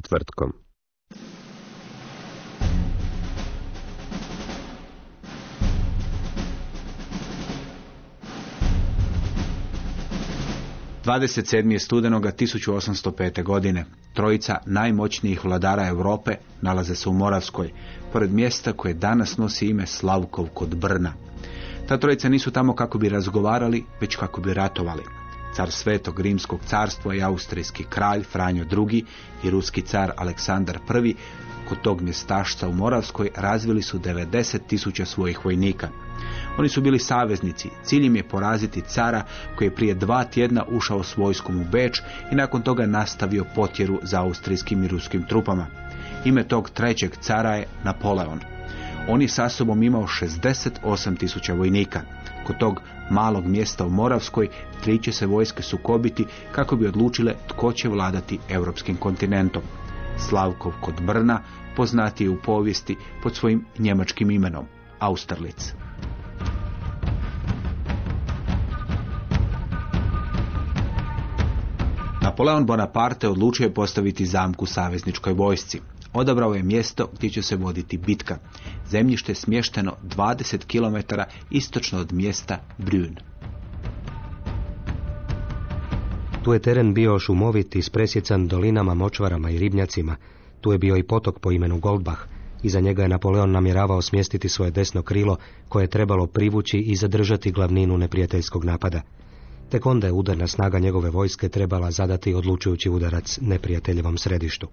Četvrtkom. Dvadeset sedam studenoga 1805. godine. Trojica najmoćnijih vladara Europe nalaze se u Moravskoj, pored mjesta koje danas nosi ime Slavkov kod Brna. Ta trojica nisu tamo kako bi razgovarali, već kako bi ratovali. Car Svetog Rimskog carstva i austrijski kralj Franjo II i ruski car Aleksandar I kod tog mjestašca u Moravskoj razvili su 90 tisuća svojih vojnika. Oni su bili saveznici, cilj im je poraziti cara koji je prije dva tjedna ušao s vojskom u Beč i nakon toga nastavio potjeru za austrijskim i ruskim trupama. Ime tog trećeg cara je Napoleon. On je sa sobom imao 68 tisuća vojnika. Kod tog malog mjesta u Moravskoj tri će se vojske sukobiti kako bi odlučile tko će vladati europskim kontinentom. Slavkov kod Brna poznati je u povijesti pod svojim njemačkim imenom, Austerlitz. Napoleon Bonaparte odlučio je postaviti zamku savezničkoj vojsci. Odabrao je mjesto gdje će se voditi bitka. Zemljište je smješteno 20 km istočno od mjesta Brun. Tu je teren bio šumovit i presjecan dolinama, močvarama i ribnjacima. Tu je bio i potok po imenu Goldbach. Iza njega je Napoleon namjeravao smjestiti svoje desno krilo koje je trebalo privući i zadržati glavninu neprijateljskog napada. Tek onda je udarna snaga njegove vojske trebala zadati odlučujući udarac neprijateljevom središtu.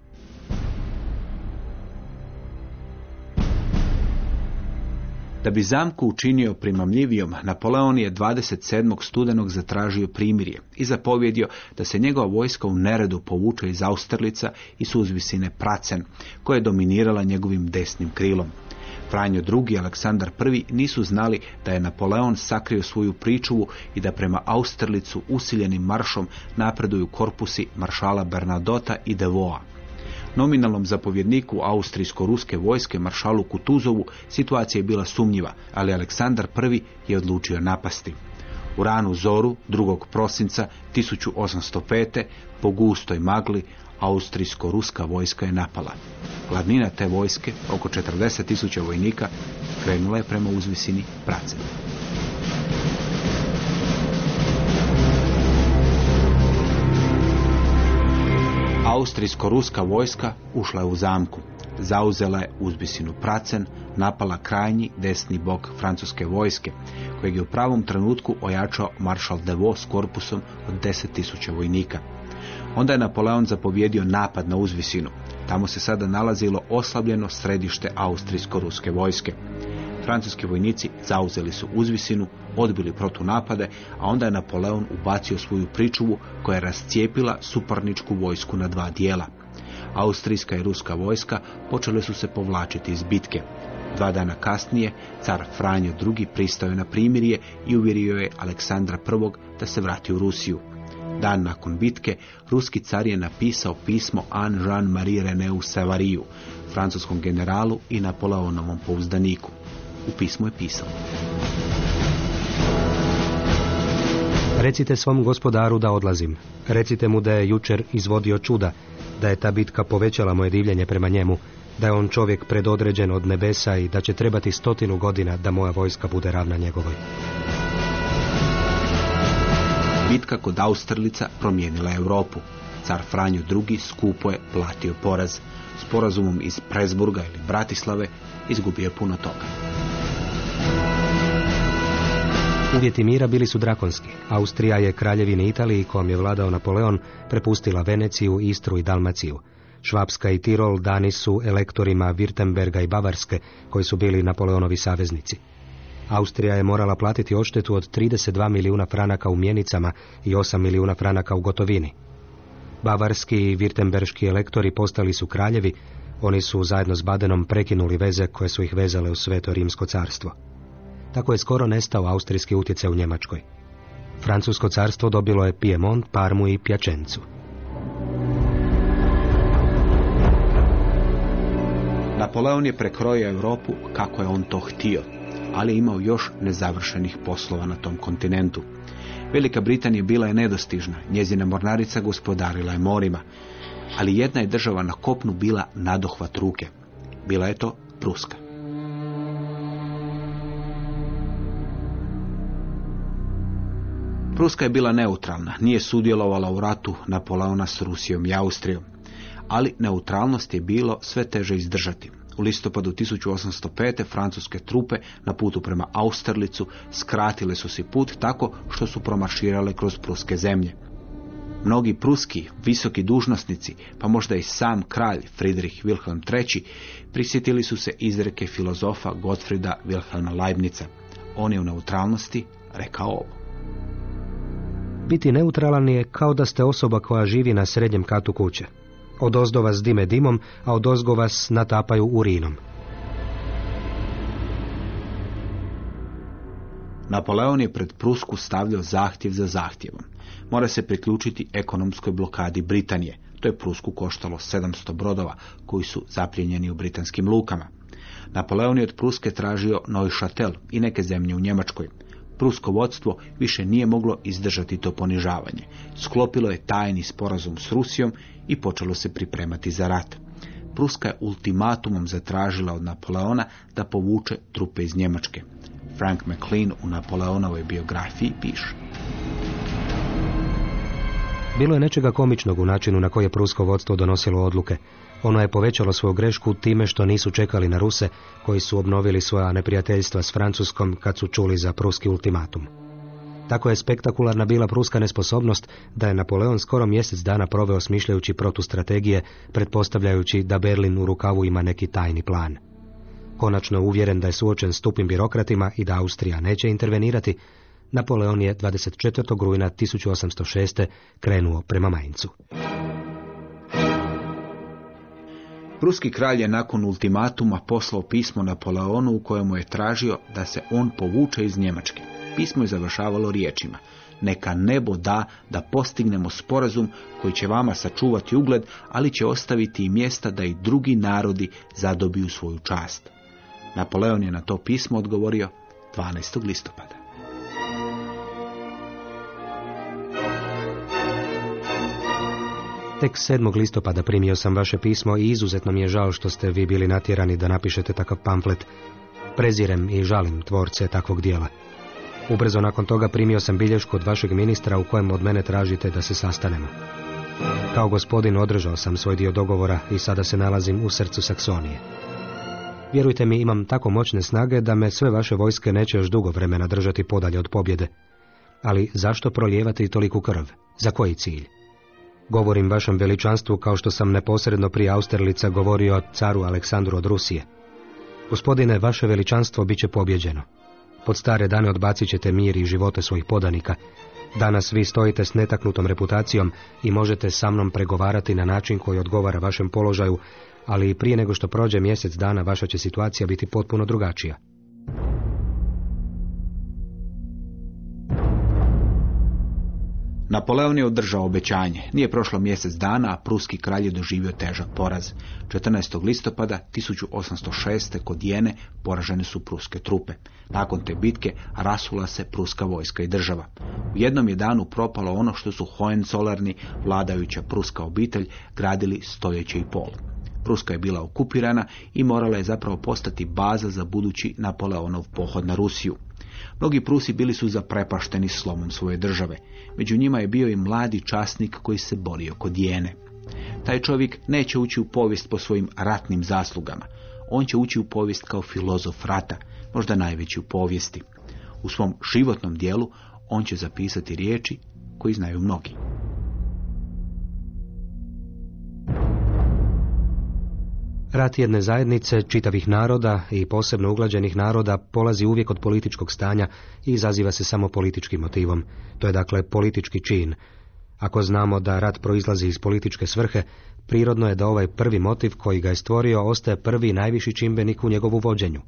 Da bi zamku učinio primamljivijom, Napoleon je 27. studenog zatražio primirje i zapovjedio da se njegova vojska u neredu povuče iz Austerlica i suzvisine Pracen, koja je dominirala njegovim desnim krilom. Franjo II. i Aleksandar I. nisu znali da je Napoleon sakrio svoju pričuvu i da prema Austerlicu usiljenim maršom napreduju korpusi maršala Bernadota i Devoa. Nominalnom zapovjedniku austrijsko-ruske vojske maršalu Kutuzovu situacija je bila sumnjiva, ali Aleksandar I je odlučio napasti. U ranu zoru 2. prosinca 1805. po gustoj magli austrijsko-ruska vojska je napala. Glavnina te vojske, oko 40 tisuća vojnika, krenula je prema uzvisini Pracen. Austrijsko-ruska vojska ušla je u zamku. Zauzela je uzbisinu Pracen, napala krajnji desni bok francuske vojske, kojeg je u pravom trenutku ojačao maršal Devo s korpusom od 10.000 vojnika. Onda je Napoleon zapovjedio napad na uzvisinu. Tamo se sada nalazilo oslabljeno središte austrijsko-ruske vojske. Francuski vojnici zauzeli su uzvisinu, odbili protunapade, a onda je Napoleon ubacio svoju pričuvu koja je rascijepila suparničku vojsku na dva dijela. Austrijska i ruska vojska počele su se povlačiti iz bitke. Dva dana kasnije car Franjo II pristao je na primirje i uvjerio je Aleksandra I da se vrati u Rusiju. Dan nakon bitke, ruski car je napisao pismo An Jean-Marie René Savariju, francuskom generalu i Napoleonovom pouzdaniku. U pismu je pisao. Recite svom gospodaru da odlazim. Recite mu da je jučer izvodio čuda, da je ta bitka povećala moje divljenje prema njemu, da je on čovjek predodređen od nebesa i da će trebati stotinu godina da moja vojska bude ravna njegovoj. Bitka kod Austerlica promijenila Europu. car Franjo II skupo je platio poraz. Sporazumom iz Presburga ili Bratislave izgubio je puno toga. Uvjeti mira bili su drakonski. Austrija je kraljevini Italiji, kojom je vladao Napoleon, prepustila Veneciju, Istru i Dalmaciju. Švapska i Tirol dani su elektorima Wirtemberga i Bavarske, koji su bili Napoleonovi saveznici. Austrija je morala platiti odštetu od 32 milijuna franaka u mjenicama i 8 milijuna franaka u gotovini. Bavarski i Wirtemberški elektori postali su kraljevi, oni su zajedno s Badenom prekinuli veze koje su ih vezale u sveto rimsko carstvo. Tako je skoro nestao austrijski utjecaj u Njemačkoj. Francusko carstvo dobilo je Piemont, Parmu i Pjačencu. Napoleon je prekrojio Europu kako je on to htio, ali imao još nezavršenih poslova na tom kontinentu. Velika Britanija bila je nedostižna, njezina mornarica gospodarila je morima, ali jedna je država na kopnu bila nadohvat ruke. Bila je to Pruska. Pruska je bila neutralna, nije sudjelovala u ratu Napoleona s Rusijom i Austrijom, ali neutralnost je bilo sve teže izdržati. U listopadu 1805. francuske trupe na putu prema Austerlicu skratile su si put tako što su promarširale kroz pruske zemlje. Mnogi pruski, visoki dužnosnici, pa možda i sam kralj Friedrich Wilhelm III. prisjetili su se izreke filozofa Gottfrieda Wilhelma Leibnica. On je u neutralnosti rekao ovo. Biti neutralan je kao da ste osoba koja živi na srednjem katu kuće. Od ozdo vas dime dimom, a od ozgo vas natapaju urinom. Napoleon je pred Prusku stavljao zahtjev za zahtjevom. Mora se priključiti ekonomskoj blokadi Britanije. To je Prusku koštalo 700 brodova koji su zapljenjeni u britanskim lukama. Napoleon je od Pruske tražio Neuchâtel i neke zemlje u Njemačkoj. Prusko vodstvo više nije moglo izdržati to ponižavanje. Sklopilo je tajni sporazum s Rusijom i počelo se pripremati za rat. Pruska je ultimatumom zatražila od Napoleona da povuče trupe iz Njemačke. Frank McLean u Napoleonovoj biografiji piše. Bilo je nečega komičnog u načinu na koji je prusko vodstvo donosilo odluke. Ono je povećalo svoju grešku time što nisu čekali na Ruse, koji su obnovili svoja neprijateljstva s Francuskom kad su čuli za pruski ultimatum. Tako je spektakularna bila pruska nesposobnost da je Napoleon skoro mjesec dana proveo smišljajući protustrategije, pretpostavljajući da Berlin u rukavu ima neki tajni plan. Konačno uvjeren da je suočen s tupim birokratima i da Austrija neće intervenirati, Napoleon je 24. rujna 1806. krenuo prema Maincu. Pruski kralj je nakon ultimatuma poslao pismo Napoleonu u kojemu je tražio da se on povuče iz Njemačke. Pismo je završavalo riječima. Neka nebo da da postignemo sporazum koji će vama sačuvati ugled, ali će ostaviti i mjesta da i drugi narodi zadobiju svoju čast. Napoleon je na to pismo odgovorio 12. listopada. Tek 7. listopada primio sam vaše pismo i izuzetno mi je žao što ste vi bili natjerani da napišete takav pamflet. Prezirem i žalim tvorce takvog dijela. Ubrzo nakon toga primio sam bilješku od vašeg ministra u kojem od mene tražite da se sastanemo. Kao gospodin održao sam svoj dio dogovora i sada se nalazim u srcu Saksonije. Vjerujte mi, imam tako moćne snage da me sve vaše vojske neće još dugo vremena držati podalje od pobjede. Ali zašto prolijevati toliku krv? Za koji cilj? Govorim vašem veličanstvu kao što sam neposredno prije Austerlica govorio caru Aleksandru od Rusije. Gospodine, vaše veličanstvo bit će pobjeđeno. Pod stare dane odbacit ćete mir i živote svojih podanika. Danas vi stojite s netaknutom reputacijom i možete sa mnom pregovarati na način koji odgovara vašem položaju, ali prije nego što prođe mjesec dana vaša će situacija biti potpuno drugačija. Napoleon je održao obećanje. Nije prošlo mjesec dana, a pruski kralj je doživio težak poraz. 14. listopada 1806. kod Jene poražene su pruske trupe. Nakon te bitke rasula se pruska vojska i država. U jednom je danu propalo ono što su Hohenzollerni, vladajuća pruska obitelj, gradili stoljeće i pol. Pruska je bila okupirana i morala je zapravo postati baza za budući Napoleonov pohod na Rusiju. Mnogi Prusi bili su zaprepašteni slomom svoje države. Među njima je bio i mladi časnik koji se borio kod jene. Taj čovjek neće ući u povijest po svojim ratnim zaslugama. On će ući u povijest kao filozof rata, možda najveći u povijesti. U svom životnom dijelu on će zapisati riječi koji znaju mnogi. Rat jedne zajednice, čitavih naroda i posebno uglađenih naroda polazi uvijek od političkog stanja i izaziva se samo političkim motivom. To je dakle politički čin. Ako znamo da rat proizlazi iz političke svrhe, prirodno je da ovaj prvi motiv koji ga je stvorio ostaje prvi najviši čimbenik u njegovu vođenju.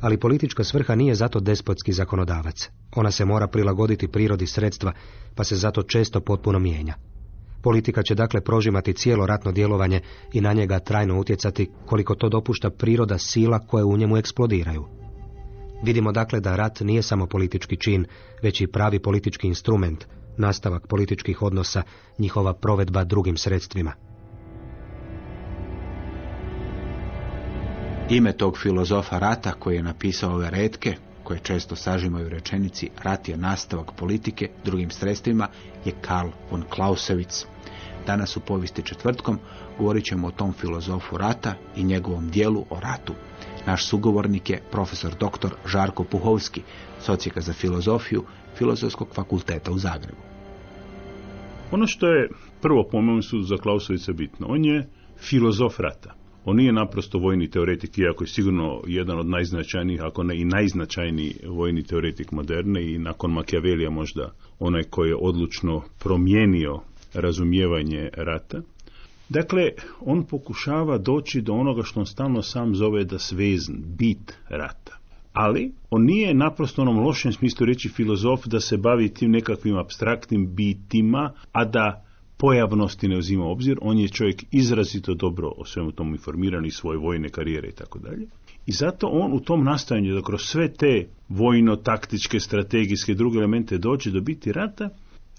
Ali politička svrha nije zato despotski zakonodavac. Ona se mora prilagoditi prirodi sredstva, pa se zato često potpuno mijenja. Politika će dakle prožimati cijelo ratno djelovanje i na njega trajno utjecati koliko to dopušta priroda sila koje u njemu eksplodiraju. Vidimo dakle da rat nije samo politički čin, već i pravi politički instrument, nastavak političkih odnosa, njihova provedba drugim sredstvima. Ime tog filozofa rata koji je napisao ove redke, koje često sažimaju rečenici rat je nastavak politike drugim sredstvima, je Karl von Clausewitz. Danas u povijesti četvrtkom govorit ćemo o tom filozofu rata i njegovom dijelu o ratu. Naš sugovornik je profesor dr. Žarko Puhovski, socijaka za filozofiju Filozofskog fakulteta u Zagrebu. Ono što je prvo po su za Klausovica bitno, on je filozof rata. On nije naprosto vojni teoretik, iako je sigurno jedan od najznačajnijih, ako ne i najznačajniji vojni teoretik moderne i nakon Machiavellija možda onaj koji je odlučno promijenio razumijevanje rata. Dakle, on pokušava doći do onoga što on stalno sam zove da svezn, bit rata. Ali, on nije naprosto onom lošem smislu reći filozof da se bavi tim nekakvim abstraktnim bitima, a da pojavnosti ne uzima obzir, on je čovjek izrazito dobro o svemu tomu informiran i svoje vojne karijere i tako dalje. I zato on u tom nastojanju da kroz sve te vojno-taktičke, strategijske druge elemente dođe do biti rata,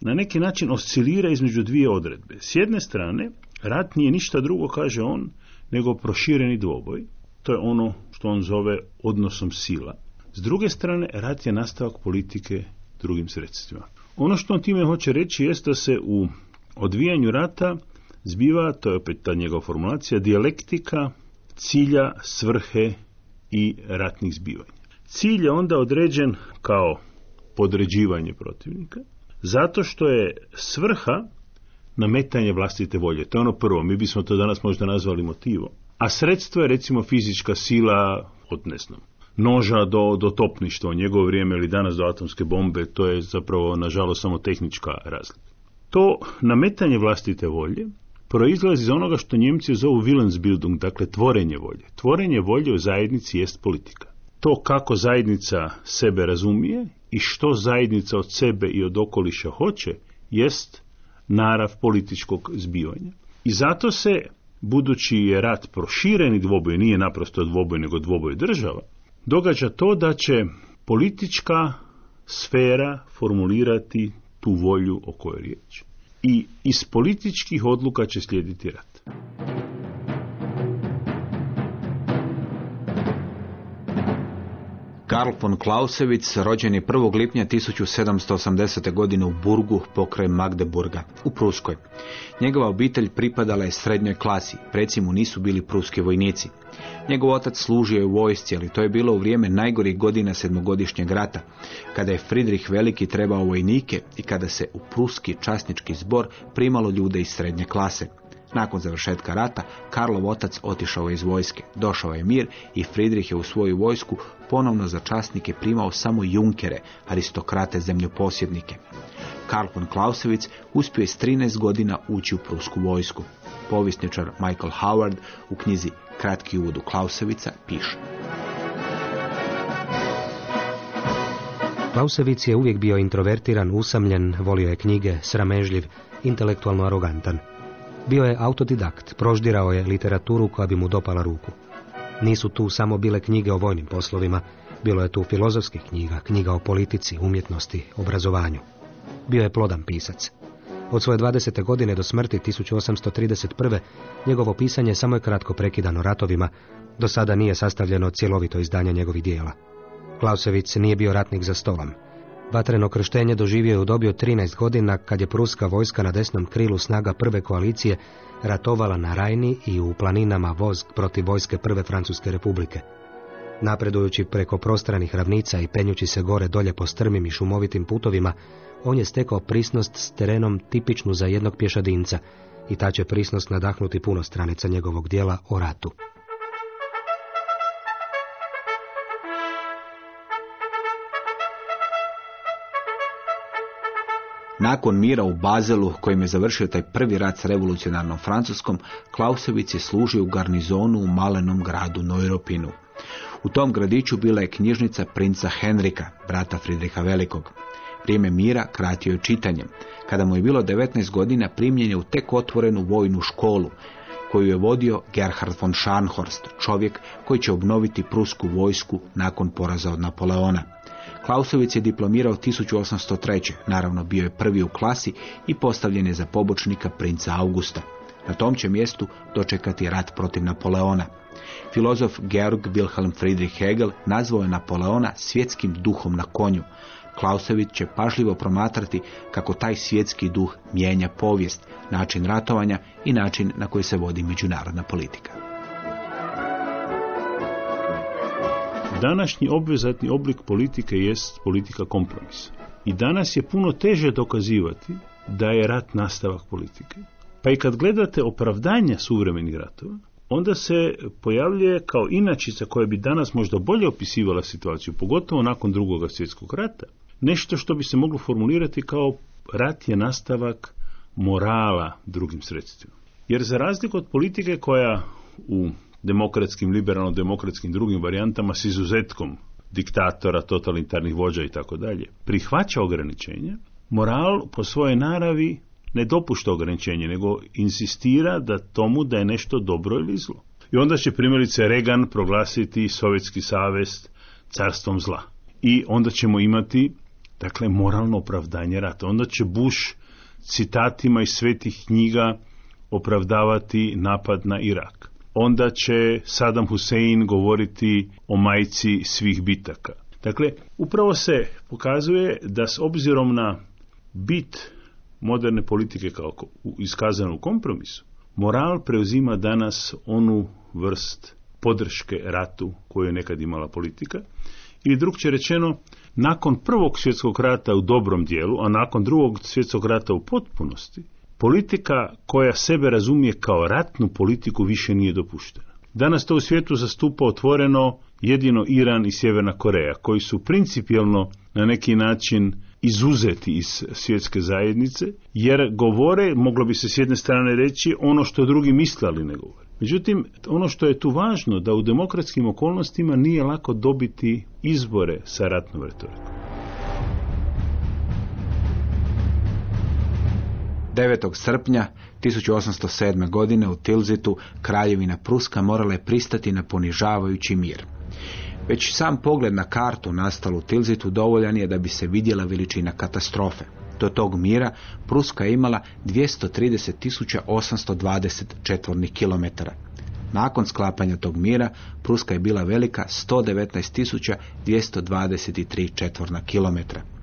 na neki način oscilira između dvije odredbe. S jedne strane, rat nije ništa drugo, kaže on, nego prošireni dvoboj. To je ono što on zove odnosom sila. S druge strane, rat je nastavak politike drugim sredstvima. Ono što on time hoće reći jest da se u odvijanju rata zbiva, to je opet ta njegova formulacija, dijalektika cilja, svrhe i ratnih zbivanja. Cilj je onda određen kao podređivanje protivnika, zato što je svrha nametanje vlastite volje. To je ono prvo, mi bismo to danas možda nazvali motivom. A sredstvo je recimo fizička sila od ne znam, noža do, do topništva u njegovo vrijeme ili danas do atomske bombe, to je zapravo nažalost samo tehnička razlika. To nametanje vlastite volje proizlazi iz onoga što Njemci zovu Willensbildung, dakle tvorenje volje. Tvorenje volje u zajednici jest politika. To kako zajednica sebe razumije i što zajednica od sebe i od okoliša hoće, jest narav političkog zbivanja. I zato se, budući je rat prošireni dvoboj, nije naprosto dvoboj, nego dvoboj država, događa to da će politička sfera formulirati tu volju o kojoj je riječ. I iz političkih odluka će slijediti rat. Karl von Clausewitz rođen je 1. lipnja 1780. godine u Burgu pokraj Magdeburga u Pruskoj. Njegova obitelj pripadala je srednjoj klasi, preci mu nisu bili pruski vojnici. Njegov otac služio je u vojsci, ali to je bilo u vrijeme najgorih godina sedmogodišnjeg rata, kada je Fridrih Veliki trebao vojnike i kada se u pruski časnički zbor primalo ljude iz srednje klase. Nakon završetka rata, Karlov otac otišao je iz vojske. Došao je mir i Fridrih je u svoju vojsku ponovno za časnike primao samo junkere, aristokrate zemljoposjednike. Karl von Clausewitz uspio je s 13 godina ući u prusku vojsku. Povisničar Michael Howard u knjizi Kratki uvod u Klausevica piše. Klausevic je uvijek bio introvertiran, usamljen, volio je knjige, sramežljiv, intelektualno arogantan. Bio je autodidakt, proždirao je literaturu koja bi mu dopala ruku. Nisu tu samo bile knjige o vojnim poslovima, bilo je tu filozofskih knjiga, knjiga o politici, umjetnosti, obrazovanju. Bio je plodan pisac. Od svoje 20. godine do smrti 1831. njegovo pisanje samo je kratko prekidano ratovima, do sada nije sastavljeno cjelovito izdanje njegovih dijela. Klausevic nije bio ratnik za stolom. Vatreno krštenje doživio je u dobi od 13 godina kad je pruska vojska na desnom krilu snaga prve koalicije ratovala na Rajni i u planinama Vozg protiv vojske prve Francuske republike. Napredujući preko prostranih ravnica i penjući se gore dolje po strmim i šumovitim putovima, on je stekao prisnost s terenom tipičnu za jednog pješadinca i ta će prisnost nadahnuti puno stranica njegovog dijela o ratu. Nakon mira u Bazelu, kojim je završio taj prvi rat s revolucionarnom Francuskom, Klausevic je služio u garnizonu u malenom gradu Neuropinu. U tom gradiću bila je knjižnica princa Henrika, brata Fridriha Velikog. Vrijeme mira kratio je čitanjem. Kada mu je bilo 19 godina, primljen je u tek otvorenu vojnu školu, koju je vodio Gerhard von Scharnhorst, čovjek koji će obnoviti prusku vojsku nakon poraza od Napoleona. Klausovic je diplomirao 1803. Naravno bio je prvi u klasi i postavljen je za pobočnika princa Augusta. Na tom će mjestu dočekati rat protiv Napoleona. Filozof Georg Wilhelm Friedrich Hegel nazvao je Napoleona svjetskim duhom na konju. Klausević će pažljivo promatrati kako taj svjetski duh mijenja povijest, način ratovanja i način na koji se vodi međunarodna politika. Današnji obvezatni oblik politike jest politika kompromisa. I danas je puno teže dokazivati da je rat nastavak politike. Pa i kad gledate opravdanja suvremenih ratova, onda se pojavljuje kao inačica koja bi danas možda bolje opisivala situaciju, pogotovo nakon drugog svjetskog rata, nešto što bi se moglo formulirati kao rat je nastavak morala drugim sredstvima. Jer za razliku od politike koja u demokratskim, liberalno-demokratskim drugim varijantama s izuzetkom diktatora, totalitarnih vođa i tako dalje, prihvaća ograničenja, moral po svojoj naravi ne dopušta ograničenje, nego insistira da tomu da je nešto dobro ili zlo. I onda će primjerice Reagan proglasiti Sovjetski savez carstvom zla. I onda ćemo imati dakle moralno opravdanje rata. Onda će Bush citatima iz svetih knjiga opravdavati napad na Irak. Onda će Saddam Hussein govoriti o majci svih bitaka. Dakle, upravo se pokazuje da s obzirom na bit moderne politike kao iskazanu u kompromisu, moral preuzima danas onu vrst podrške ratu koju je nekad imala politika ili drugče rečeno, nakon prvog svjetskog rata u dobrom dijelu, a nakon drugog svjetskog rata u potpunosti, politika koja sebe razumije kao ratnu politiku više nije dopuštena. Danas to u svijetu zastupa otvoreno jedino Iran i Sjeverna Koreja, koji su principijelno na neki način izuzeti iz svjetske zajednice, jer govore, moglo bi se s jedne strane reći, ono što drugi misle, ali ne govore. Međutim, ono što je tu važno, da u demokratskim okolnostima nije lako dobiti izbore sa ratnom retorikom. 9. srpnja 1807. godine u Tilzitu kraljevina Pruska morala je pristati na ponižavajući mir. Već sam pogled na kartu nastalu u Tilzitu dovoljan je da bi se vidjela veličina katastrofe. Do tog mira Pruska je imala 230.820 četvornih kilometara. Nakon sklapanja tog mira Pruska je bila velika 119.223 četvorna kilometra.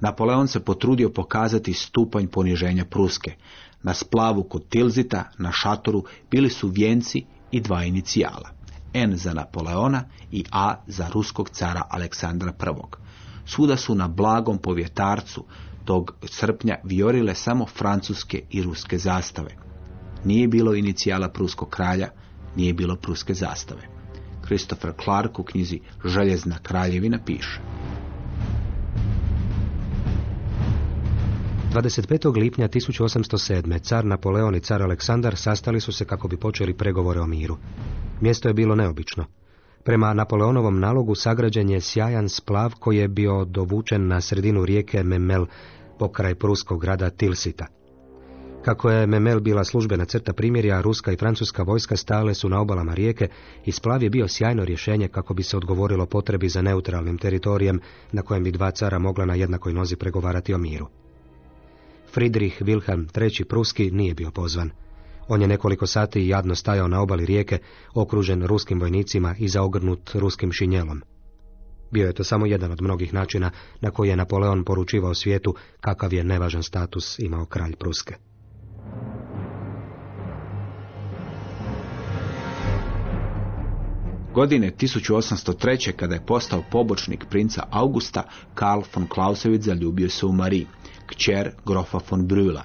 Napoleon se potrudio pokazati stupanj poniženja Pruske. Na splavu kod Tilzita, na šatoru, bili su vijenci i dva inicijala. N za Napoleona i A za ruskog cara Aleksandra I. Svuda su na blagom povjetarcu tog srpnja viorile samo francuske i ruske zastave. Nije bilo inicijala pruskog kralja, nije bilo pruske zastave. Christopher Clark u knjizi Željezna kraljevina piše. 25. lipnja 1807. car Napoleon i car Aleksandar sastali su se kako bi počeli pregovore o miru. Mjesto je bilo neobično. Prema Napoleonovom nalogu sagrađen je sjajan splav koji je bio dovučen na sredinu rijeke Memel pokraj pruskog grada Tilsita. Kako je Memel bila službena crta primjerja, ruska i francuska vojska stale su na obalama rijeke i splav je bio sjajno rješenje kako bi se odgovorilo potrebi za neutralnim teritorijem na kojem bi dva cara mogla na jednakoj nozi pregovarati o miru. Friedrich Wilhelm III. Pruski nije bio pozvan. On je nekoliko sati jadno stajao na obali rijeke, okružen ruskim vojnicima i zaogrnut ruskim šinjelom. Bio je to samo jedan od mnogih načina na koji je Napoleon poručivao svijetu kakav je nevažan status imao kralj Pruske. Godine 1803. kada je postao pobočnik princa Augusta, Karl von Clausewitz zaljubio se u Marie, kćer grofa von Brühla.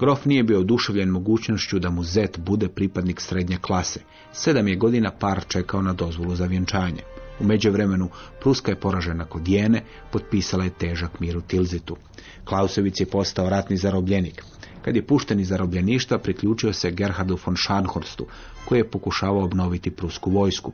Grof nije bio oduševljen mogućnošću da mu zet bude pripadnik srednje klase. Sedam je godina par čekao na dozvolu za vjenčanje. U međuvremenu Pruska je poražena kod Jene, potpisala je težak mir u Tilzitu. Klausevic je postao ratni zarobljenik. Kad je pušten iz zarobljeništva, priključio se Gerhardu von Scharnhorstu, koji je pokušavao obnoviti prusku vojsku.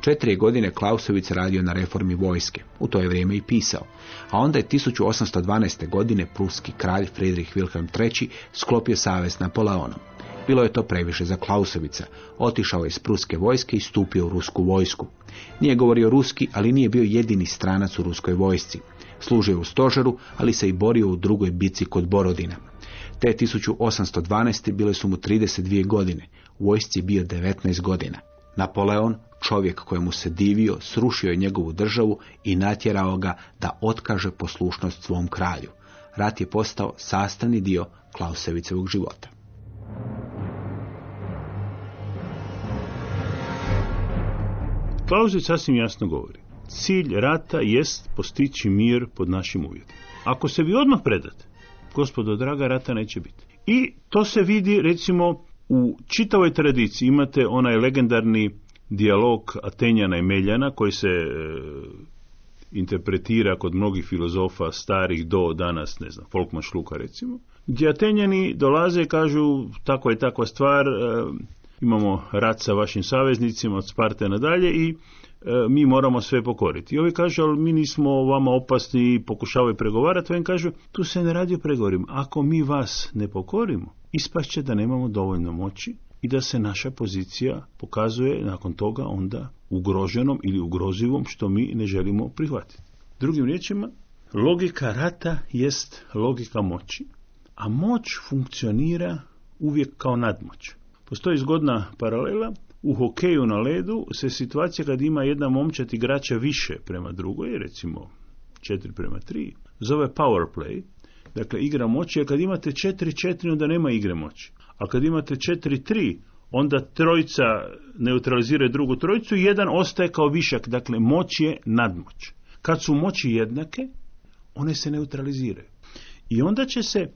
Četiri godine Klausovic radio na reformi vojske, u to je vrijeme i pisao, a onda je 1812. godine pruski kralj Friedrich Wilhelm III. sklopio savez Napoleonom. Bilo je to previše za Klausovica. Otišao je iz pruske vojske i stupio u rusku vojsku. Nije govorio ruski, ali nije bio jedini stranac u ruskoj vojsci. Služio u stožeru, ali se i borio u drugoj bici kod Borodina. Te 1812. bile su mu 32 godine. U vojsci bio 19 godina. Napoleon, čovjek kojemu se divio, srušio je njegovu državu i natjerao ga da otkaže poslušnost svom kralju. Rat je postao sastavni dio Klausevicevog života. Klauzić sasvim jasno govori. Cilj rata jest postići mir pod našim uvjetima. Ako se vi odmah predate, gospodo draga, rata neće biti. I to se vidi recimo u čitavoj tradiciji. Imate onaj legendarni dijalog Atenjana i Meljana koji se e, interpretira kod mnogih filozofa starih do danas, ne znam, Folkman Šluka recimo, gdje Atenjani dolaze i kažu tako je takva stvar, e, imamo rat sa vašim saveznicima od Sparte nadalje i e, mi moramo sve pokoriti. I ovi kažu, ali mi nismo vama opasni i pokušavaju pregovarati, oni kažu, tu se ne radi o pregovorima. Ako mi vas ne pokorimo, ispašće da nemamo dovoljno moći i da se naša pozicija pokazuje nakon toga onda ugroženom ili ugrozivom što mi ne želimo prihvatiti. Drugim riječima, logika rata jest logika moći, a moć funkcionira uvijek kao nadmoć. Postoji zgodna paralela, u hokeju na ledu se situacija kad ima jedna momčad igrača više prema drugoj, recimo 4 prema 3, zove power play, dakle igra moći, a kad imate 4-4 onda nema igre moći. A kad imate 4-3, onda trojica neutralizira drugu trojicu i jedan ostaje kao višak. Dakle, moć je nadmoć. Kad su moći jednake, one se neutraliziraju. I onda će se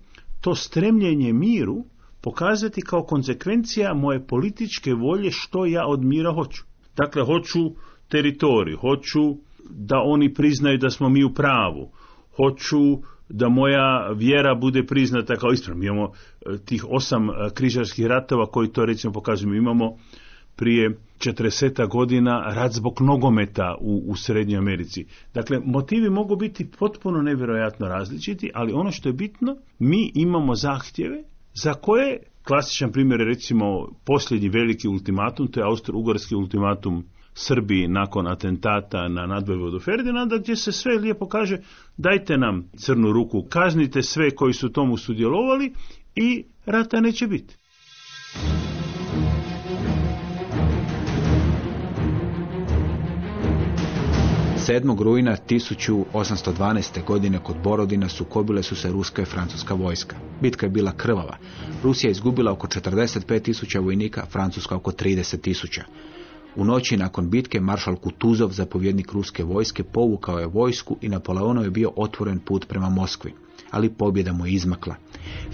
to stremljenje miru pokazati kao konsekvencija moje političke volje što ja od mira hoću. Dakle, hoću teritorij, hoću da oni priznaju da smo mi u pravu, hoću da moja vjera bude priznata kao ispravna. Mi imamo e, tih osam e, križarskih ratova koji to recimo pokazuju. Mi imamo prije 40 godina rat zbog nogometa u, u Srednjoj Americi. Dakle, motivi mogu biti potpuno nevjerojatno različiti, ali ono što je bitno, mi imamo zahtjeve za koje, klasičan primjer je recimo posljednji veliki ultimatum, to je austro-ugarski ultimatum Srbiji nakon atentata na nadvojvodu Ferdinanda gdje se sve lijepo kaže dajte nam crnu ruku, kaznite sve koji su tomu sudjelovali i rata neće biti. Sedmog rujna 1812. godine kod Borodina sukobile su se ruska i francuska vojska. Bitka je bila krvava. Rusija je izgubila oko 45 tisuća vojnika, Francuska oko 30 tisuća. U noći nakon bitke maršal Kutuzov, zapovjednik ruske vojske, povukao je vojsku i Napoleonu je bio otvoren put prema Moskvi. Ali pobjeda mu je izmakla.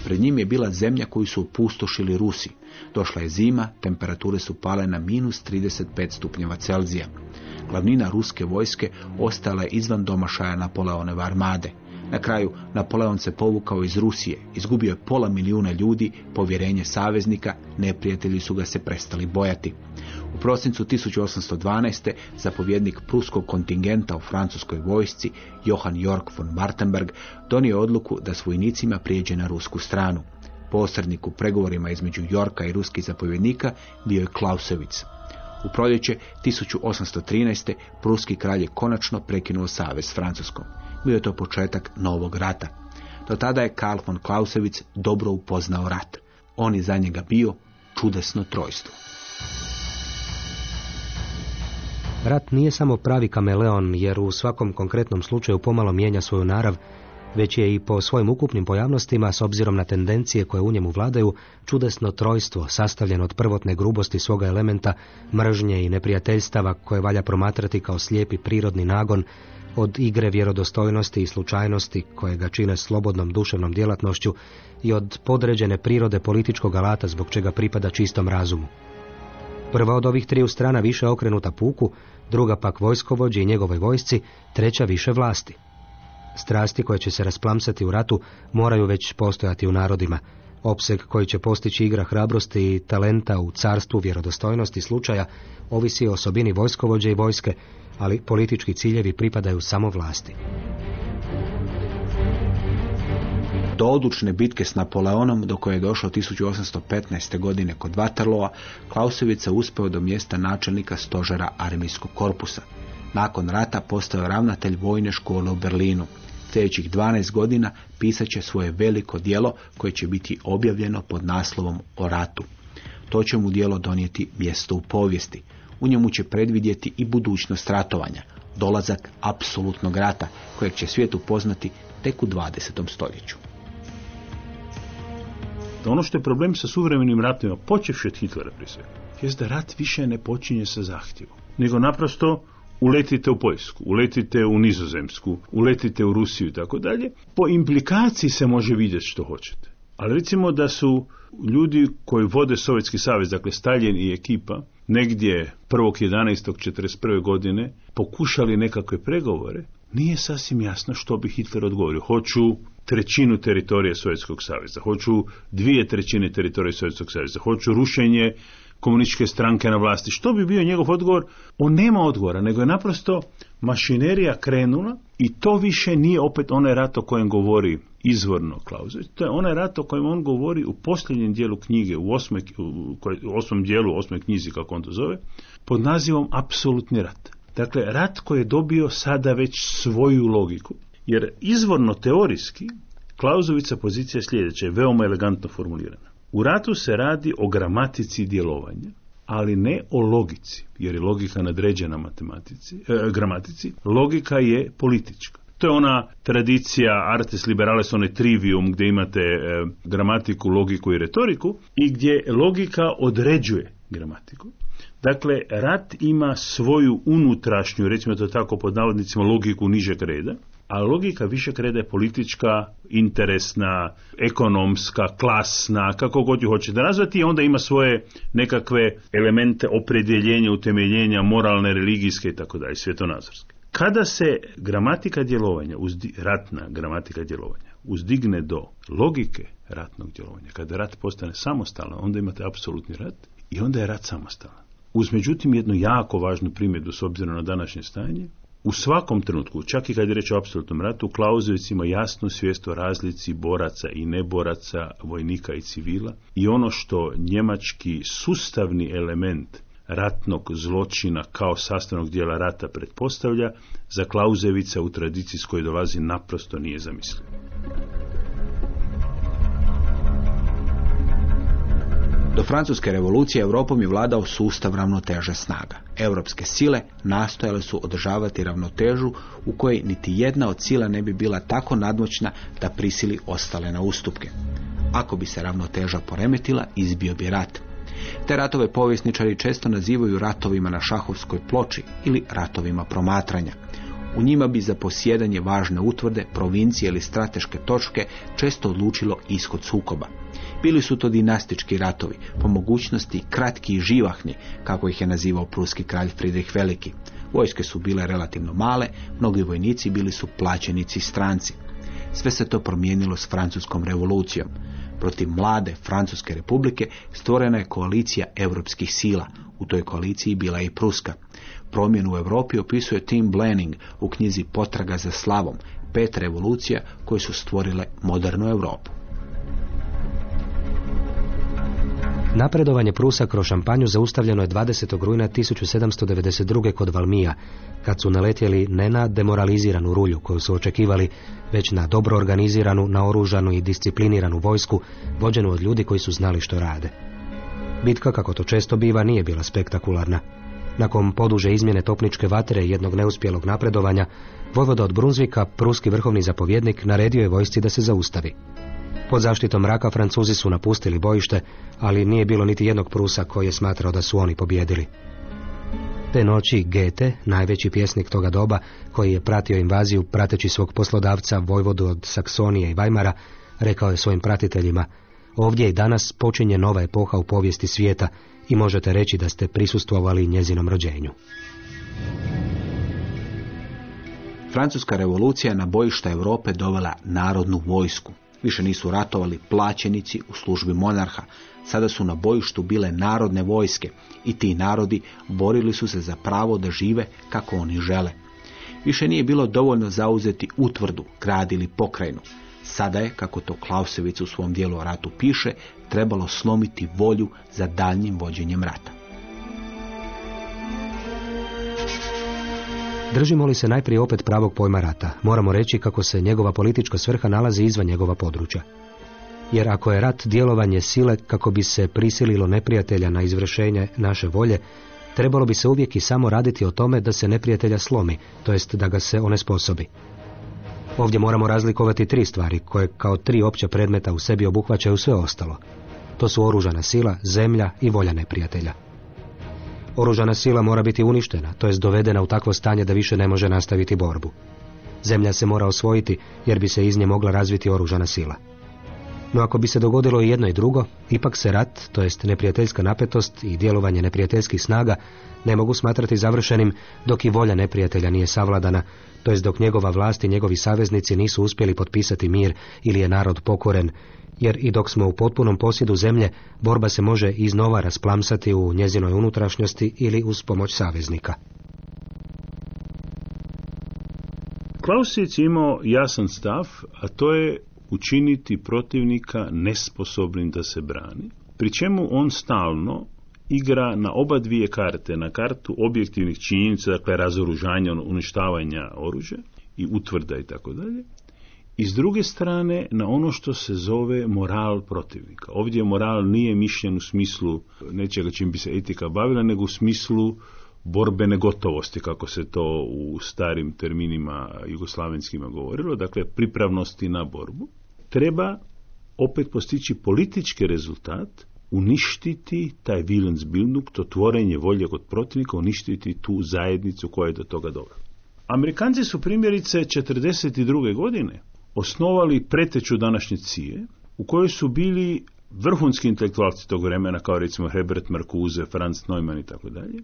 Pred njim je bila zemlja koju su opustošili Rusi. Došla je zima, temperature su pale na minus 35 stupnjeva Celzija. Glavnina ruske vojske ostala je izvan domašaja Napoleonove armade. Na kraju Napoleon se povukao iz Rusije, izgubio je pola milijuna ljudi, povjerenje saveznika, neprijatelji su ga se prestali bojati. U prosincu 1812. zapovjednik pruskog kontingenta u francuskoj vojsci, Johann York von Martenberg, donio odluku da s vojnicima prijeđe na rusku stranu. Posrednik u pregovorima između Jorka i ruskih zapovjednika bio je Klausevic. U proljeće 1813. pruski kralj je konačno prekinuo savez s Francuskom. Bio je to početak novog rata. Do tada je Karl von Clausewitz dobro upoznao rat. On je za njega bio čudesno trojstvo. Rat nije samo pravi kameleon, jer u svakom konkretnom slučaju pomalo mijenja svoju narav, već je i po svojim ukupnim pojavnostima, s obzirom na tendencije koje u njemu vladaju, čudesno trojstvo, sastavljeno od prvotne grubosti svoga elementa, mržnje i neprijateljstava koje valja promatrati kao slijepi prirodni nagon, od igre vjerodostojnosti i slučajnosti koje ga čine slobodnom duševnom djelatnošću i od podređene prirode političkog alata zbog čega pripada čistom razumu. Prva od ovih triju strana više okrenuta puku, druga pak vojskovođi i njegovoj vojsci, treća više vlasti. Strasti koje će se rasplamsati u ratu moraju već postojati u narodima. Opseg koji će postići igra hrabrosti i talenta u carstvu vjerodostojnosti slučaja ovisi o osobini vojskovođe i vojske, ali politički ciljevi pripadaju samo vlasti. Do odlučne bitke s Napoleonom, do koje je došlo 1815. godine kod Waterloo, Klausevica uspeo do mjesta načelnika stožera armijskog korpusa. Nakon rata postao ravnatelj vojne škole u Berlinu. Sljedećih 12 godina pisat će svoje veliko djelo koje će biti objavljeno pod naslovom o ratu. To će mu djelo donijeti mjesto u povijesti. U njemu će predvidjeti i budućnost ratovanja, dolazak apsolutnog rata kojeg će svijet upoznati tek u 20. stoljeću. Ono što je problem sa suvremenim ratovima, počevši od Hitlera prije svega, jest da rat više ne počinje sa zahtjevom, nego naprosto uletite u Poljsku, uletite u Nizozemsku, uletite u Rusiju i tako dalje. Po implikaciji se može vidjeti što hoćete. Ali recimo da su ljudi koji vode Sovjetski savez, dakle Stalin i ekipa, negdje 1.11.41. godine pokušali nekakve pregovore, nije sasvim jasno što bi Hitler odgovorio. Hoću trećinu teritorija Sovjetskog saveza, hoću dvije trećine teritorija Sovjetskog saveza, hoću rušenje komunističke stranke na vlasti. Što bi bio njegov odgovor? On nema odgovora, nego je naprosto mašinerija krenula i to više nije opet onaj rat o kojem govori izvorno Klauzović. To je onaj rat o kojem on govori u posljednjem dijelu knjige, u, osmoj, u osmom dijelu, osmoj knjizi, kako on to zove, pod nazivom Apsolutni rat. Dakle, rat koji je dobio sada već svoju logiku, jer izvorno teorijski Klauzovica pozicija je sljedeća, je veoma elegantno formulirana. U ratu se radi o gramatici djelovanja, ali ne o logici, jer je logika nadređena matematici, e, gramatici. Logika je politička. To je ona tradicija artes liberales, one trivium, gdje imate e, gramatiku, logiku i retoriku i gdje logika određuje gramatiku. Dakle, rat ima svoju unutrašnju, recimo to tako pod navodnicima, logiku nižeg reda, a logika višeg reda je politička, interesna, ekonomska, klasna, kako god ju hoćete nazvati, i onda ima svoje nekakve elemente opredjeljenja, utemeljenja, moralne, religijske i tako dalje, svjetonazorske. Kada se gramatika djelovanja, ratna gramatika djelovanja, uzdigne do logike ratnog djelovanja, kada rat postane samostalan, onda imate apsolutni rat i onda je rat samostalan. Uz međutim jednu jako važnu primjedu s obzirom na današnje stanje, u svakom trenutku, čak i kad je reč o apsolutnom ratu, Klauzovic ima jasnu svijest o razlici boraca i neboraca, vojnika i civila i ono što njemački sustavni element ratnog zločina kao sastavnog dijela rata pretpostavlja, za Klauzevica u tradiciji dolazi naprosto nije zamislivo. Do francuske revolucije Europom je vladao sustav ravnoteže snaga. Europske sile nastojale su održavati ravnotežu u kojoj niti jedna od sila ne bi bila tako nadmoćna da prisili ostale na ustupke. Ako bi se ravnoteža poremetila, izbio bi rat. Te ratove povjesničari često nazivaju ratovima na šahovskoj ploči ili ratovima promatranja. U njima bi za posjedanje važne utvrde, provincije ili strateške točke često odlučilo ishod sukoba. Bili su to dinastički ratovi, po mogućnosti kratki i živahni, kako ih je nazivao pruski kralj Friedrich Veliki. Vojske su bile relativno male, mnogi vojnici bili su plaćenici stranci. Sve se to promijenilo s francuskom revolucijom. Protiv mlade Francuske republike stvorena je koalicija europskih sila. U toj koaliciji bila je i Pruska. Promjenu u Europi opisuje Tim Blanning u knjizi Potraga za slavom, pet revolucija koje su stvorile modernu Europu. Napredovanje Prusa kroz šampanju zaustavljeno je 20. rujna 1792. kod Valmija, kad su naletjeli ne na demoraliziranu rulju koju su očekivali, već na dobro organiziranu, naoružanu i discipliniranu vojsku, vođenu od ljudi koji su znali što rade. Bitka, kako to često biva, nije bila spektakularna. Nakon poduže izmjene topničke vatre jednog neuspjelog napredovanja, vojvoda od Brunzvika, pruski vrhovni zapovjednik, naredio je vojsci da se zaustavi. Pod zaštitom mraka Francuzi su napustili bojište, ali nije bilo niti jednog Prusa koji je smatrao da su oni pobjedili. Te noći Gete, najveći pjesnik toga doba, koji je pratio invaziju prateći svog poslodavca Vojvodu od Saksonije i Weimara, rekao je svojim pratiteljima, ovdje i danas počinje nova epoha u povijesti svijeta i možete reći da ste prisustvovali njezinom rođenju. Francuska revolucija na bojišta Europe dovela narodnu vojsku. Više nisu ratovali plaćenici u službi monarha. Sada su na bojištu bile narodne vojske i ti narodi borili su se za pravo da žive kako oni žele. Više nije bilo dovoljno zauzeti utvrdu, grad ili pokrajinu. Sada je, kako to Klausevic u svom dijelu o ratu piše, trebalo slomiti volju za daljnjim vođenjem rata. Držimo li se najprije opet pravog pojma rata, moramo reći kako se njegova politička svrha nalazi izvan njegova područja. Jer ako je rat djelovanje sile kako bi se prisililo neprijatelja na izvršenje naše volje, trebalo bi se uvijek i samo raditi o tome da se neprijatelja slomi, to jest da ga se onesposobi. Ovdje moramo razlikovati tri stvari koje kao tri opća predmeta u sebi obuhvaćaju sve ostalo. To su oružana sila, zemlja i volja neprijatelja. Oružana sila mora biti uništena, to jest dovedena u takvo stanje da više ne može nastaviti borbu. Zemlja se mora osvojiti jer bi se iz nje mogla razviti oružana sila. No ako bi se dogodilo i jedno i drugo, ipak se rat, to jest neprijateljska napetost i djelovanje neprijateljskih snaga, ne mogu smatrati završenim dok i volja neprijatelja nije savladana, to jest dok njegova vlast i njegovi saveznici nisu uspjeli potpisati mir ili je narod pokoren, jer i dok smo u potpunom posjedu zemlje, borba se može iznova rasplamsati u njezinoj unutrašnjosti ili uz pomoć saveznika. Klausic imao jasan stav, a to je učiniti protivnika nesposobnim da se brani, pri čemu on stalno igra na oba dvije karte, na kartu objektivnih činjenica, dakle razoružanja, uništavanja oružja i utvrda i tako dalje, i s druge strane na ono što se zove moral protivnika. Ovdje moral nije mišljen u smislu nečega čim bi se etika bavila, nego u smislu borbene gotovosti, kako se to u starim terminima jugoslavenskima govorilo, dakle pripravnosti na borbu. Treba opet postići politički rezultat, uništiti taj Willensbildung, to tvorenje volje kod protivnika, uništiti tu zajednicu koja je do toga dovela. Amerikanci su primjerice 42. godine osnovali preteću današnje cije, u kojoj su bili vrhunski intelektualci tog vremena, kao recimo Herbert Marcuse, Franz Neumann i tako dalje,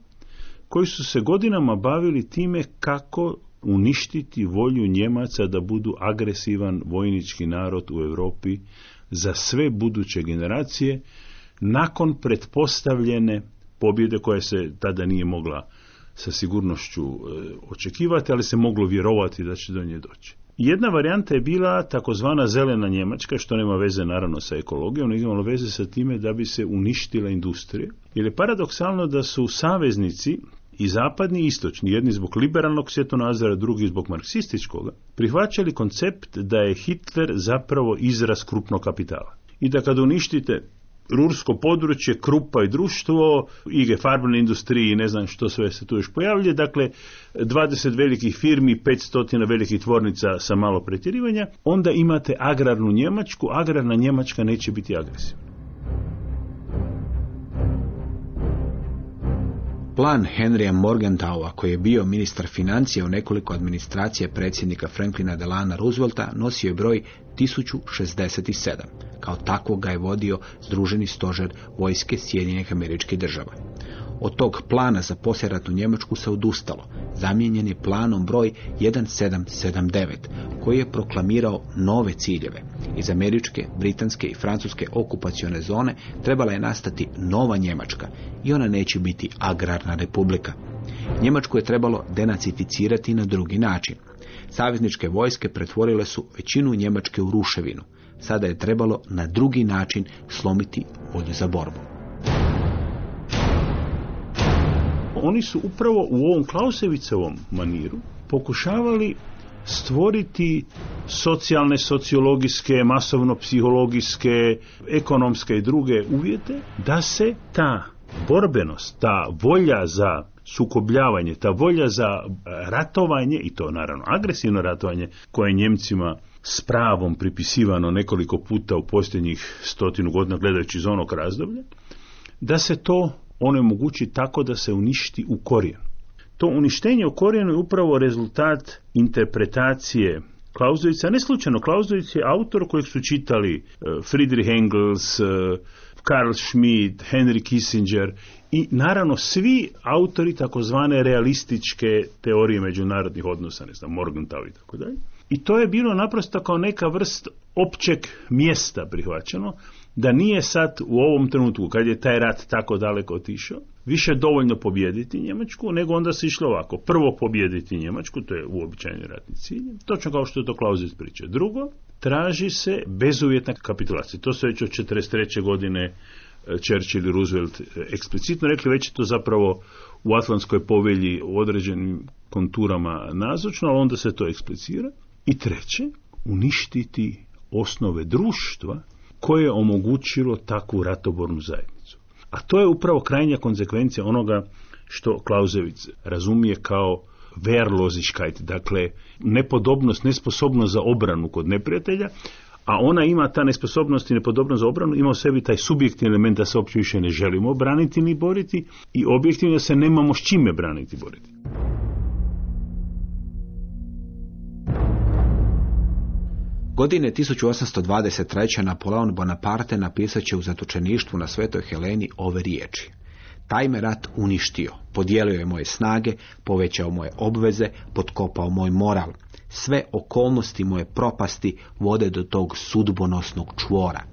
koji su se godinama bavili time kako uništiti volju Njemaca da budu agresivan vojnički narod u Europi za sve buduće generacije, nakon pretpostavljene pobjede koja se tada nije mogla sa sigurnošću e, očekivati, ali se moglo vjerovati da će do nje doći. Jedna varijanta je bila takozvana zelena Njemačka, što nema veze naravno sa ekologijom, nego imalo veze sa time da bi se uništila industrija. Jer je paradoksalno da su saveznici i zapadni i istočni, jedni zbog liberalnog svjetonazora, drugi zbog marksističkog, prihvaćali koncept da je Hitler zapravo izraz krupnog kapitala. I da kad uništite rursko područje, krupa i društvo, IG farbne industriji i ne znam što sve se tu još pojavlja, dakle 20 velikih firmi, 500 velikih tvornica sa malo pretjerivanja, onda imate agrarnu Njemačku, agrarna Njemačka neće biti agresivna. Plan Henrya Morgentaua, koji je bio ministar financija u nekoliko administracije predsjednika Franklina Delana Roosevelta, nosio je broj 1067. Kao takvo ga je vodio Združeni stožer vojske Sjedinjenih američkih država. Od tog plana za posjeratnu Njemačku se odustalo. Zamijenjen je planom broj 1779, koji je proklamirao nove ciljeve. Iz američke, britanske i francuske okupacione zone trebala je nastati nova Njemačka i ona neće biti agrarna republika. Njemačku je trebalo denacificirati na drugi način. Savezničke vojske pretvorile su većinu Njemačke u ruševinu. Sada je trebalo na drugi način slomiti volju za borbu. Oni su upravo u ovom Klausevicovom maniru pokušavali stvoriti socijalne, sociologijske, masovno-psihologijske, ekonomske i druge uvjete da se ta borbenost, ta volja za sukobljavanje, ta volja za e, ratovanje, i to naravno agresivno ratovanje, koje je Njemcima s pravom pripisivano nekoliko puta u posljednjih stotinu godina gledajući iz onog razdoblja, da se to onemogući tako da se uništi u korijenu. To uništenje u korijenu je upravo rezultat interpretacije Klauzovica, ne slučajno, Klauzovic je autor kojeg su čitali e, Friedrich Engels, e, Karl Schmidt, Henry Kissinger i naravno svi autori takozvane realističke teorije međunarodnih odnosa, ne znam, Morgenthau i tako dalje. I to je bilo naprosto kao neka vrst općeg mjesta prihvaćeno, da nije sad u ovom trenutku, kad je taj rat tako daleko otišao, više dovoljno pobijediti Njemačku, nego onda se išlo ovako. Prvo pobijediti Njemačku, to je uobičajeni ratni cilj, točno kao što je to Klauzis priča. Drugo, traži se bezuvjetna kapitulacija. To se već od 43. godine e, Churchill i Roosevelt e, eksplicitno rekli, već je to zapravo u Atlantskoj povelji u određenim konturama nazočno, ali onda se to eksplicira. I treće, uništiti osnove društva koje je omogućilo takvu ratobornu zajednicu. A to je upravo krajnja konsekvencija onoga što Klauzevic razumije kao Wehrlosigkeit, dakle nepodobnost, nesposobnost za obranu kod neprijatelja, a ona ima ta nesposobnost i nepodobnost za obranu, ima u sebi taj subjektivni element da se uopće više ne želimo braniti ni boriti i objektivno se nemamo s čime braniti i boriti. Godine 1823. Napoleon Bonaparte napisat će u zatočeništvu na Svetoj Heleni ove riječi. Taj me rat uništio, podijelio je moje snage, povećao moje obveze, potkopao moj moral. Sve okolnosti moje propasti vode do tog sudbonosnog čvora.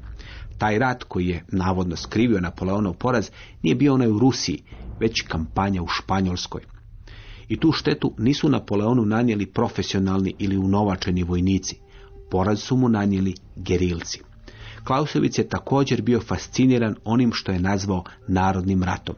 Taj rat koji je navodno skrivio Napoleonov poraz nije bio onaj u Rusiji, već kampanja u Španjolskoj. I tu štetu nisu Napoleonu nanijeli profesionalni ili unovačeni vojnici. Poraz su mu nanijeli gerilci. Klausovic je također bio fasciniran onim što je nazvao narodnim ratom.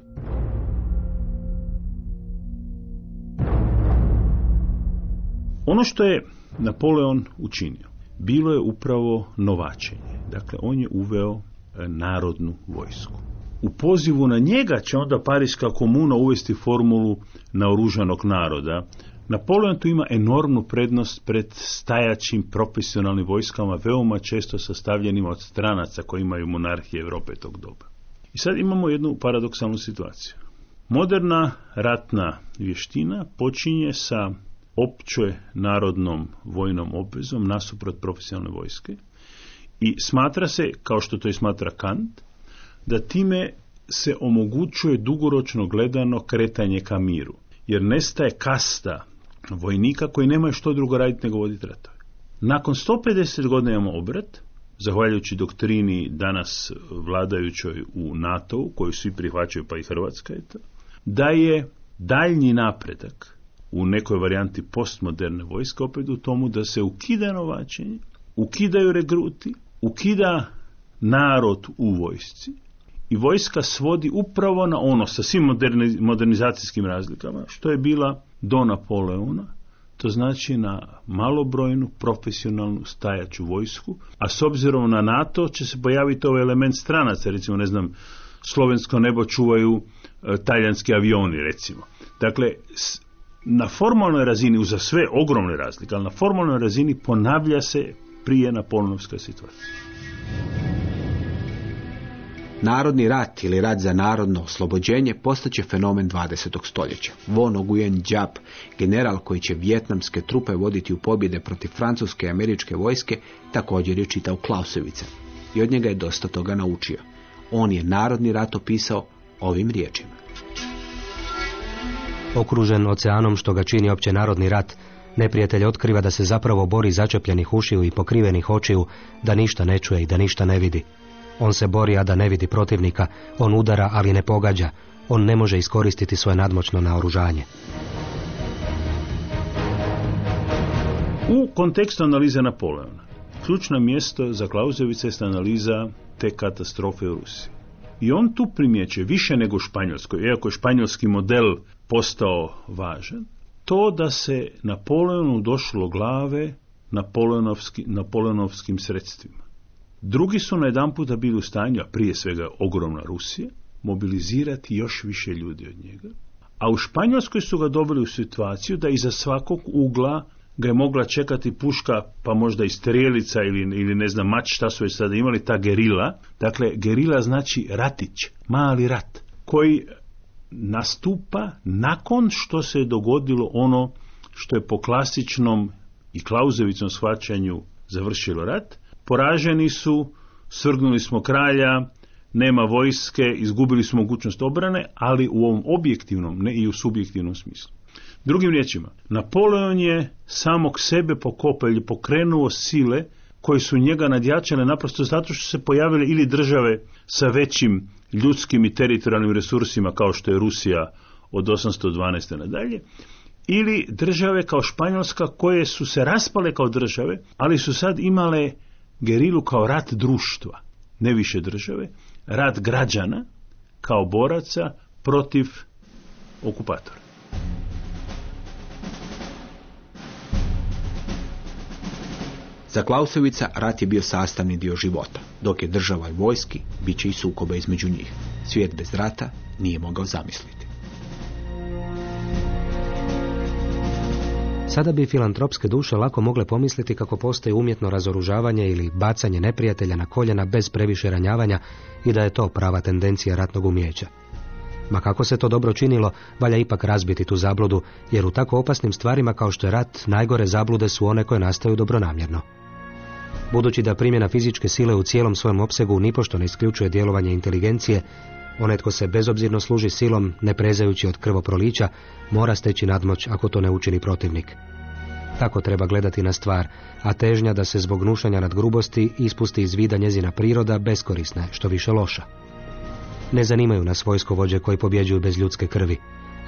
Ono što je Napoleon učinio, bilo je upravo novačenje. Dakle, on je uveo e, narodnu vojsku. U pozivu na njega će onda Parijska komuna uvesti formulu naoružanog naroda, Napoleon tu ima enormnu prednost pred stajaćim profesionalnim vojskama, veoma često sastavljenim od stranaca koji imaju monarhije Europe tog doba. I sad imamo jednu paradoksalnu situaciju. Moderna ratna vještina počinje sa općoj narodnom vojnom obvezom nasuprot profesionalne vojske i smatra se, kao što to i smatra Kant, da time se omogućuje dugoročno gledano kretanje ka miru, jer nestaje kasta vojnika koji nemaju što drugo raditi nego voditi ratove. Nakon 150 godina imamo obrat, zahvaljujući doktrini danas vladajućoj u NATO-u, koju svi prihvaćaju, pa i Hrvatska je to, da je daljnji napredak u nekoj varijanti postmoderne vojske opet u tomu da se ukida novačenje, ukidaju regruti, ukida narod u vojsci i vojska svodi upravo na ono sa svim modernizacijskim razlikama što je bila do Napoleona, to znači na malobrojnu profesionalnu stajaću vojsku, a s obzirom na NATO će se pojaviti ovaj element stranaca, recimo ne znam, slovensko nebo čuvaju e, talijanski avioni recimo. Dakle, na formalnoj razini, uza sve ogromne razlike, ali na formalnoj razini ponavlja se prije napoleonovska situacija. Narodni rat ili rat za narodno oslobođenje postaće fenomen 20. stoljeća. Von Nguyen Diap, general koji će vjetnamske trupe voditi u pobjede protiv francuske i američke vojske, također je čitao Klausevice i od njega je dosta toga naučio. On je narodni rat opisao ovim riječima. Okružen oceanom što ga čini opće narodni rat, neprijatelj otkriva da se zapravo bori začepljenih ušiju i pokrivenih očiju, da ništa ne čuje i da ništa ne vidi. On se bori, a da ne vidi protivnika, on udara, ali ne pogađa, on ne može iskoristiti svoje nadmoćno naoružanje. U kontekstu analize Napoleona, ključno mjesto za Klauzevice je analiza te katastrofe u Rusiji. I on tu primjeće više nego Španjolskoj, iako je španjolski model postao važan, to da se Napoleonu došlo glave napoleonovski, napoleonovskim sredstvima. Drugi su na jedan puta bili u stanju, a prije svega ogromna Rusija, mobilizirati još više ljudi od njega, A u Španjolskoj su ga dobili u situaciju da iza svakog ugla ga je mogla čekati puška, pa možda i strelica ili, ili ne znam mač šta su je sada imali, ta gerila. Dakle, gerila znači ratić, mali rat, koji nastupa nakon što se je dogodilo ono što je po klasičnom i Klauzevicom shvaćanju završilo rat. Poraženi su, svrgnuli smo kralja, nema vojske, izgubili smo mogućnost obrane, ali u ovom objektivnom, ne i u subjektivnom smislu. Drugim riječima, Napoleon je samog sebe pokopao ili pokrenuo sile koje su njega nadjačale naprosto zato što se pojavile ili države sa većim ljudskim i teritorijalnim resursima kao što je Rusija od 812. nadalje, ili države kao Španjolska koje su se raspale kao države, ali su sad imale gerilu kao rat društva, ne više države, rat građana kao boraca protiv okupatora. Za Klausevica rat je bio sastavni dio života. Dok je država i vojski, bit će i sukoba između njih. Svijet bez rata nije mogao zamisliti. Sada bi filantropske duše lako mogle pomisliti kako postoji umjetno razoružavanje ili bacanje neprijatelja na koljena bez previše ranjavanja i da je to prava tendencija ratnog umijeća. Ma kako se to dobro činilo, valja ipak razbiti tu zabludu, jer u tako opasnim stvarima kao što je rat, najgore zablude su one koje nastaju dobronamjerno. Budući da primjena fizičke sile u cijelom svojem opsegu nipošto ne isključuje djelovanje inteligencije, onaj tko se bezobzirno služi silom, ne prezajući od krvoprolića, mora steći nadmoć ako to ne učini protivnik. Tako treba gledati na stvar, a težnja da se zbog nušanja nad grubosti ispusti iz vida njezina priroda beskorisna, što više loša. Ne zanimaju nas vojskovođe koji pobjeđuju bez ljudske krvi.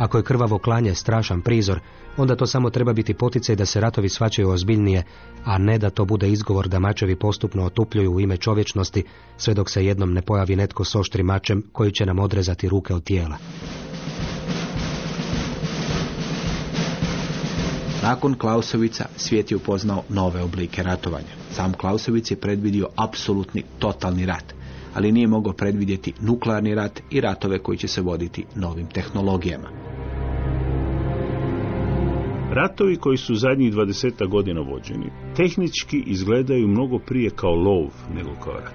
Ako je krvavo klanje strašan prizor, onda to samo treba biti poticaj da se ratovi svačaju ozbiljnije, a ne da to bude izgovor da mačevi postupno otupljuju u ime čovječnosti, sve dok se jednom ne pojavi netko s oštrim mačem koji će nam odrezati ruke od tijela. Nakon Klausovica svijet je upoznao nove oblike ratovanja. Sam Klausovic je predvidio apsolutni totalni rat, ali nije mogao predvidjeti nuklearni rat i ratove koji će se voditi novim tehnologijama. Ratovi koji su zadnjih 20 godina vođeni tehnički izgledaju mnogo prije kao lov nego kao rat.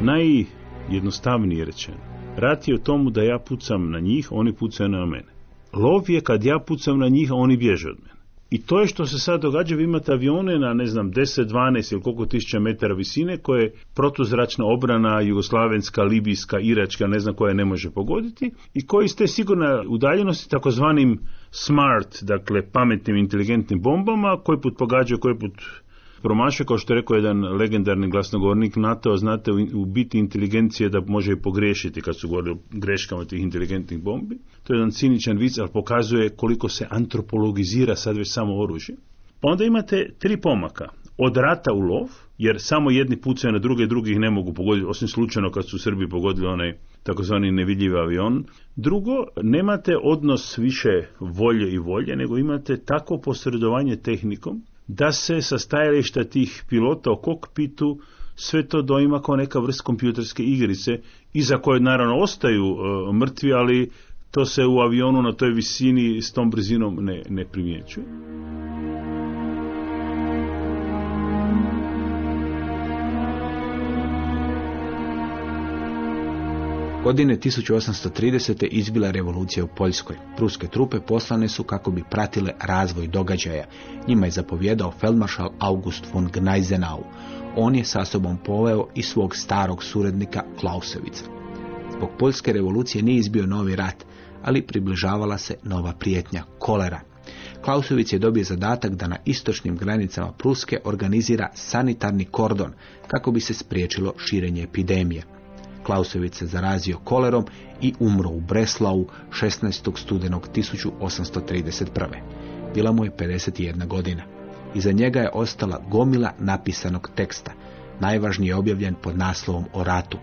Najjednostavnije rečeno. Rat je o tomu da ja pucam na njih, oni pucaju na mene. Lov je kad ja pucam na njih, a oni bježe od mene. I to je što se sad događa, vi imate avione na ne znam 10, 12 ili koliko tisuća metara visine koje protuzračna obrana jugoslavenska, libijska, iračka, ne znam koja ne može pogoditi i koji ste sigurno udaljenosti takozvanim smart, dakle pametnim inteligentnim bombama koji put pogađaju, koji put promašuje, kao što je rekao jedan legendarni glasnogovornik NATO, znate u biti inteligencije da može i pogriješiti kad su govorili o greškama tih inteligentnih bombi. To je jedan ciničan vic, ali pokazuje koliko se antropologizira sad već samo oružje. Pa onda imate tri pomaka. Od rata u lov, jer samo jedni pucaju na druge, drugih ne mogu pogoditi, osim slučajno kad su Srbi pogodili onaj takozvani nevidljivi avion. Drugo, nemate odnos više volje i volje, nego imate tako posredovanje tehnikom da se sa stajališta tih pilota o kokpitu sve to doima kao neka vrst kompjuterske igrice iza koje naravno ostaju e, mrtvi, ali to se u avionu na toj visini s tom brzinom ne, ne primjećuje. Godine 1830. izbila revolucija u Poljskoj. Pruske trupe poslane su kako bi pratile razvoj događaja. Njima je zapovjedao feldmaršal August von Gneisenau. On je sa sobom poveo i svog starog suradnika Klausevica. Zbog Poljske revolucije nije izbio novi rat, ali približavala se nova prijetnja, kolera. Klausovic je dobio zadatak da na istočnim granicama Pruske organizira sanitarni kordon kako bi se spriječilo širenje epidemije. Klausovic se zarazio kolerom i umro u Breslau 16. studenog 1831. Bila mu je 51 godina. Iza njega je ostala gomila napisanog teksta, najvažniji je objavljen pod naslovom o ratu.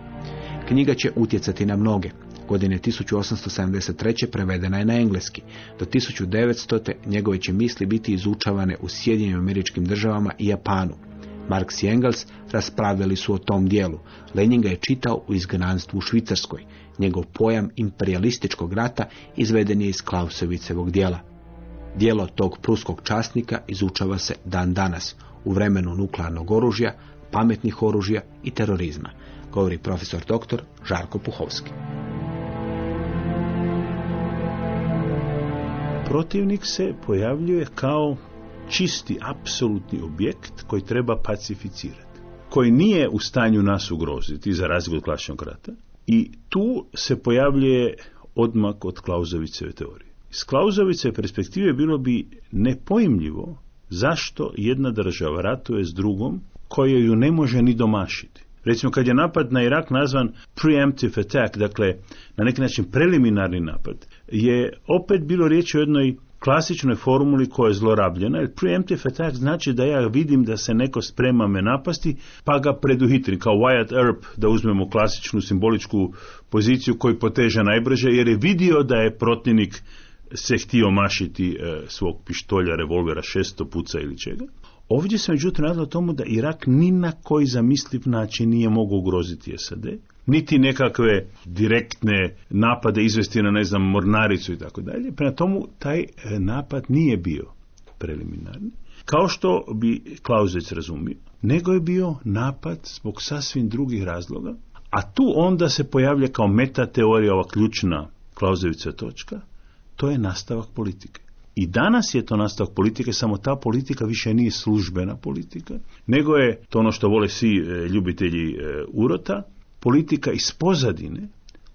Knjiga će utjecati na mnoge. Godine 1873. prevedena je na engleski. Do 1900. njegove će misli biti izučavane u Sjedinjenim američkim državama i Japanu. Marx i Engels raspravljali su o tom dijelu. Lenin ga je čitao u izgnanstvu u Švicarskoj. Njegov pojam imperialističkog rata izveden je iz Klausevicevog dijela. Dijelo tog pruskog časnika izučava se dan danas, u vremenu nuklearnog oružja, pametnih oružja i terorizma, govori profesor dr. Žarko Puhovski. Protivnik se pojavljuje kao čisti, apsolutni objekt koji treba pacificirati, koji nije u stanju nas ugroziti za razliku od klasičnog rata i tu se pojavljuje odmak od Klauzoviceve teorije. Iz Klauzoviceve perspektive bilo bi nepojmljivo zašto jedna država ratuje s drugom koja ju ne može ni domašiti. Recimo kad je napad na Irak nazvan preemptive attack, dakle na neki način preliminarni napad, je opet bilo riječ o jednoj klasičnoj formuli koja je zlorabljena, jer preemptive attack znači da ja vidim da se neko sprema me napasti, pa ga preduhitrim, kao Wyatt Earp, da uzmemo klasičnu simboličku poziciju koji poteže najbrže, jer je vidio da je protivnik se htio mašiti e, svog pištolja, revolvera, šesto puca ili čega. Ovdje se međutim radilo tomu da Irak ni na koji zamisliv način nije mogao ugroziti SAD, niti nekakve direktne napade izvesti na, ne znam, mornaricu i tako dalje. Prema tomu, taj e, napad nije bio preliminarni, kao što bi Klauzec razumio, nego je bio napad zbog sasvim drugih razloga, a tu onda se pojavlja kao meta teorija ova ključna Klauzevica točka, to je nastavak politike. I danas je to nastavak politike, samo ta politika više nije službena politika, nego je to ono što vole svi e, ljubitelji e, urota, politika iz pozadine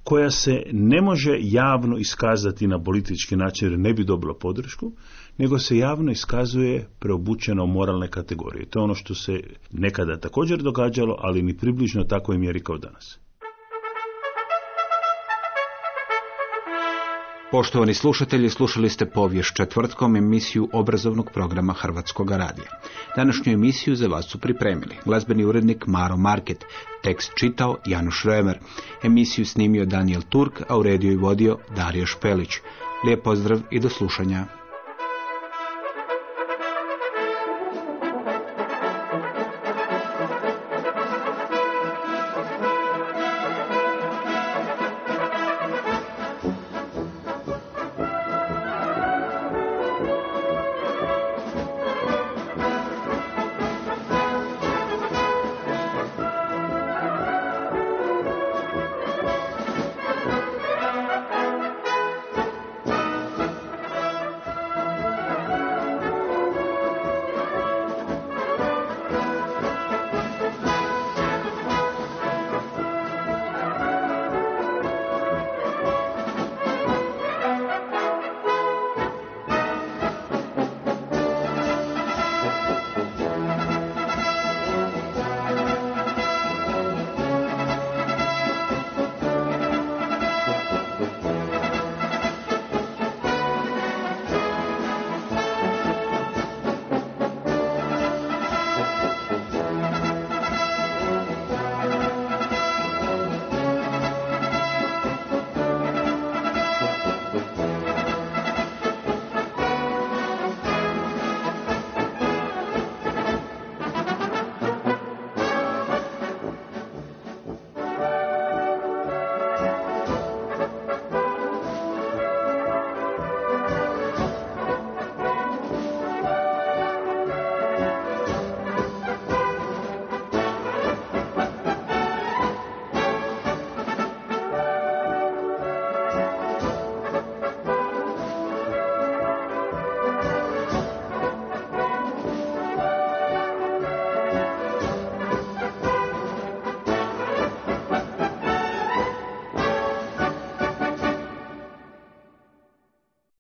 koja se ne može javno iskazati na politički način jer ne bi dobila podršku, nego se javno iskazuje preobučeno moralne kategorije. To je ono što se nekada također događalo, ali ni približno takvoj mjeri kao danas. Poštovani slušatelji, slušali ste povijest četvrtkom emisiju obrazovnog programa Hrvatskog radija. Današnju emisiju za vas su pripremili glazbeni urednik Maro Market, tekst čitao Januš Remer, emisiju snimio Daniel Turk, a u i vodio Dario Špelić. Lijep pozdrav i do slušanja.